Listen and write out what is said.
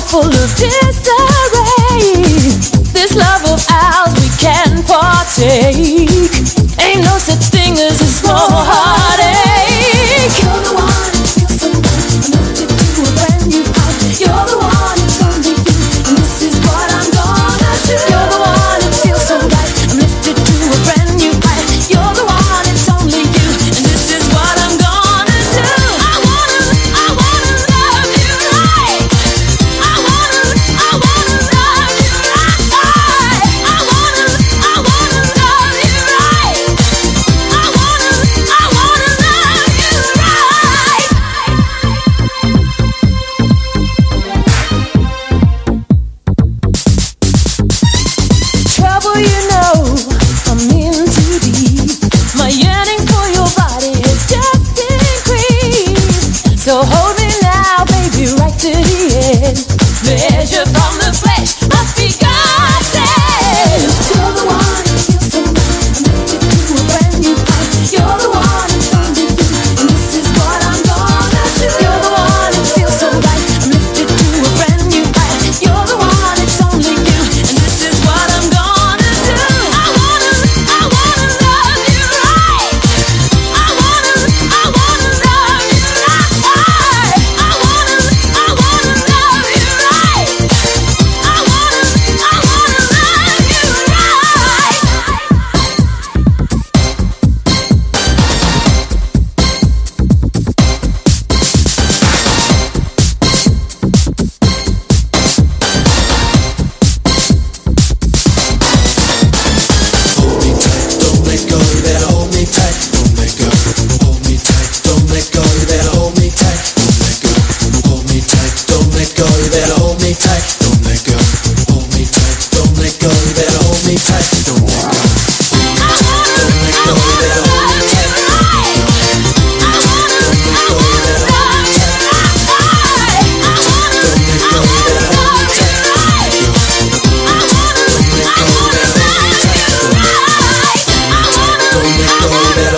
life full of disarray. This love. from the flesh must be God. Don't